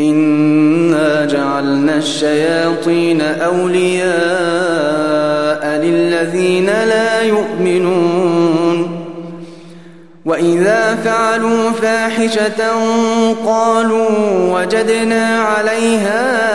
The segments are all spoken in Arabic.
إنا جعلنا الشياطين أولياء للذين لا يؤمنون وإذا فعلوا فاحشة قالوا وجدنا عليها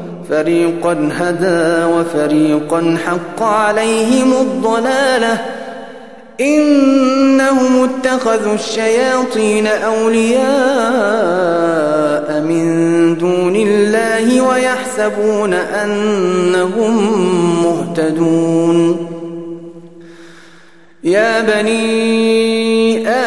فريقا هدى وفريقا حق عليهم الضلاله إنهم اتخذوا الشياطين أولياء من دون الله ويحسبون أنهم مهتدون يا بني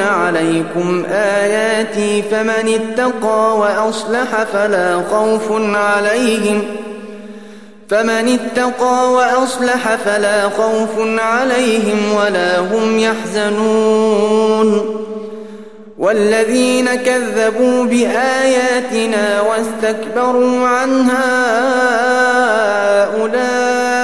عليكم آياتي فمن اتقى وأصلح فلا خوف عليهم ۖ فمن اتقى وأصلح فلا خوف عليهم ولا هم يحزنون والذين كذبوا بآياتنا واستكبروا عنها أولئك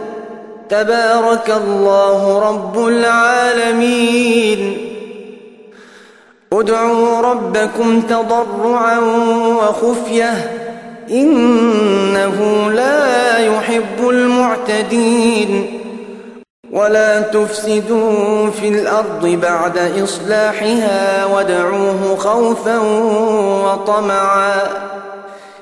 تبارك الله رب العالمين. ادعوا ربكم تضرعا وخفية إنه لا يحب المعتدين. ولا تفسدوا في الأرض بعد إصلاحها وادعوه خوفا وطمعا.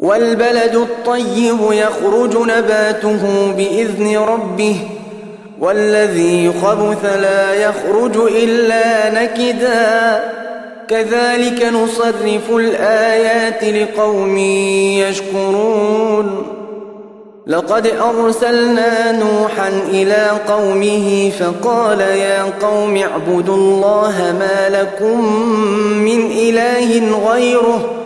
والبلد الطيب يخرج نباته بإذن ربه والذي خبث لا يخرج إلا نكدا. كذلك نصرف الآيات لقوم يشكرون. لقد أرسلنا نوحا إلى قومه فقال يا قوم اعبدوا الله ما لكم من إله غيره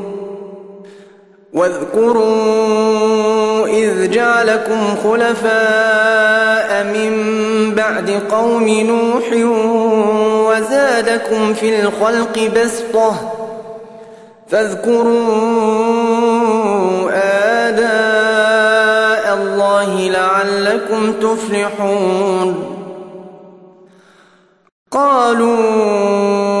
واذكروا إذ جعلكم خلفاء من بعد قوم نوح وزادكم في الخلق بسطة فاذكروا آلاء الله لعلكم تفلحون قالوا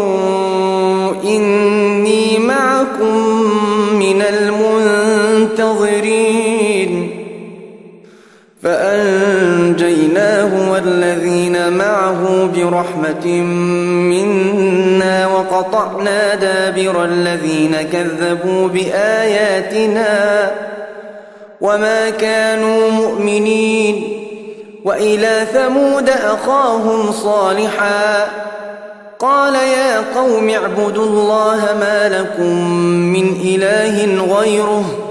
معه برحمة منا وقطعنا دابر الذين كذبوا بآياتنا وما كانوا مؤمنين وإلى ثمود أخاهم صالحا قال يا قوم اعبدوا الله ما لكم من إله غيره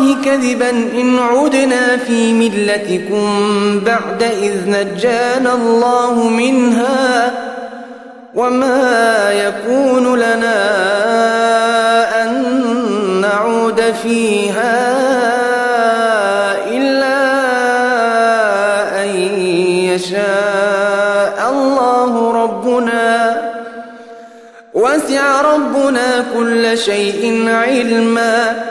كذبا إن عدنا في ملتكم بعد إذ نجانا الله منها وما يكون لنا أن نعود فيها إلا أن يشاء الله ربنا. وسع ربنا كل شيء علما.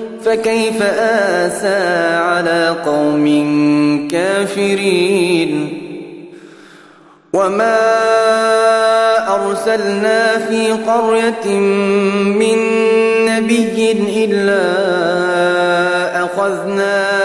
فكيف آسى على قوم كافرين؟ وما أرسلنا في قرية من نبي إلا أخذنا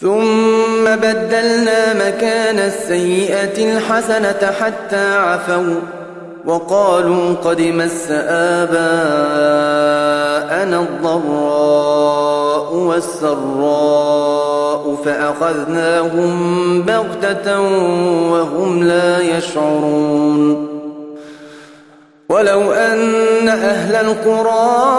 ثم بدلنا مكان السيئة الحسنة حتى عفوا وقالوا قد مس آباءنا الضراء والسراء فأخذناهم بغتة وهم لا يشعرون. ولو أن أهل القرى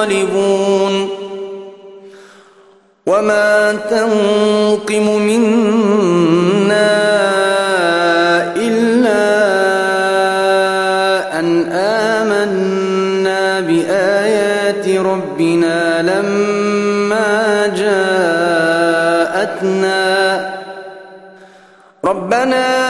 منقلبون وما تنقم منا إلا أن آمنا بآيات ربنا لما جاءتنا. ربنا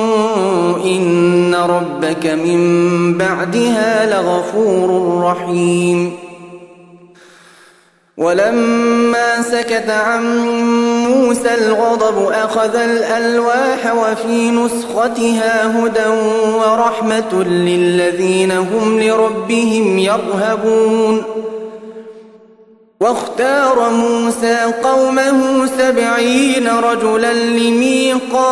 إن ربك من بعدها لغفور رحيم. ولما سكت عن موسى الغضب أخذ الألواح وفي نسختها هدى ورحمة للذين هم لربهم يرهبون. واختار موسى قومه سبعين رجلا لميقاتنا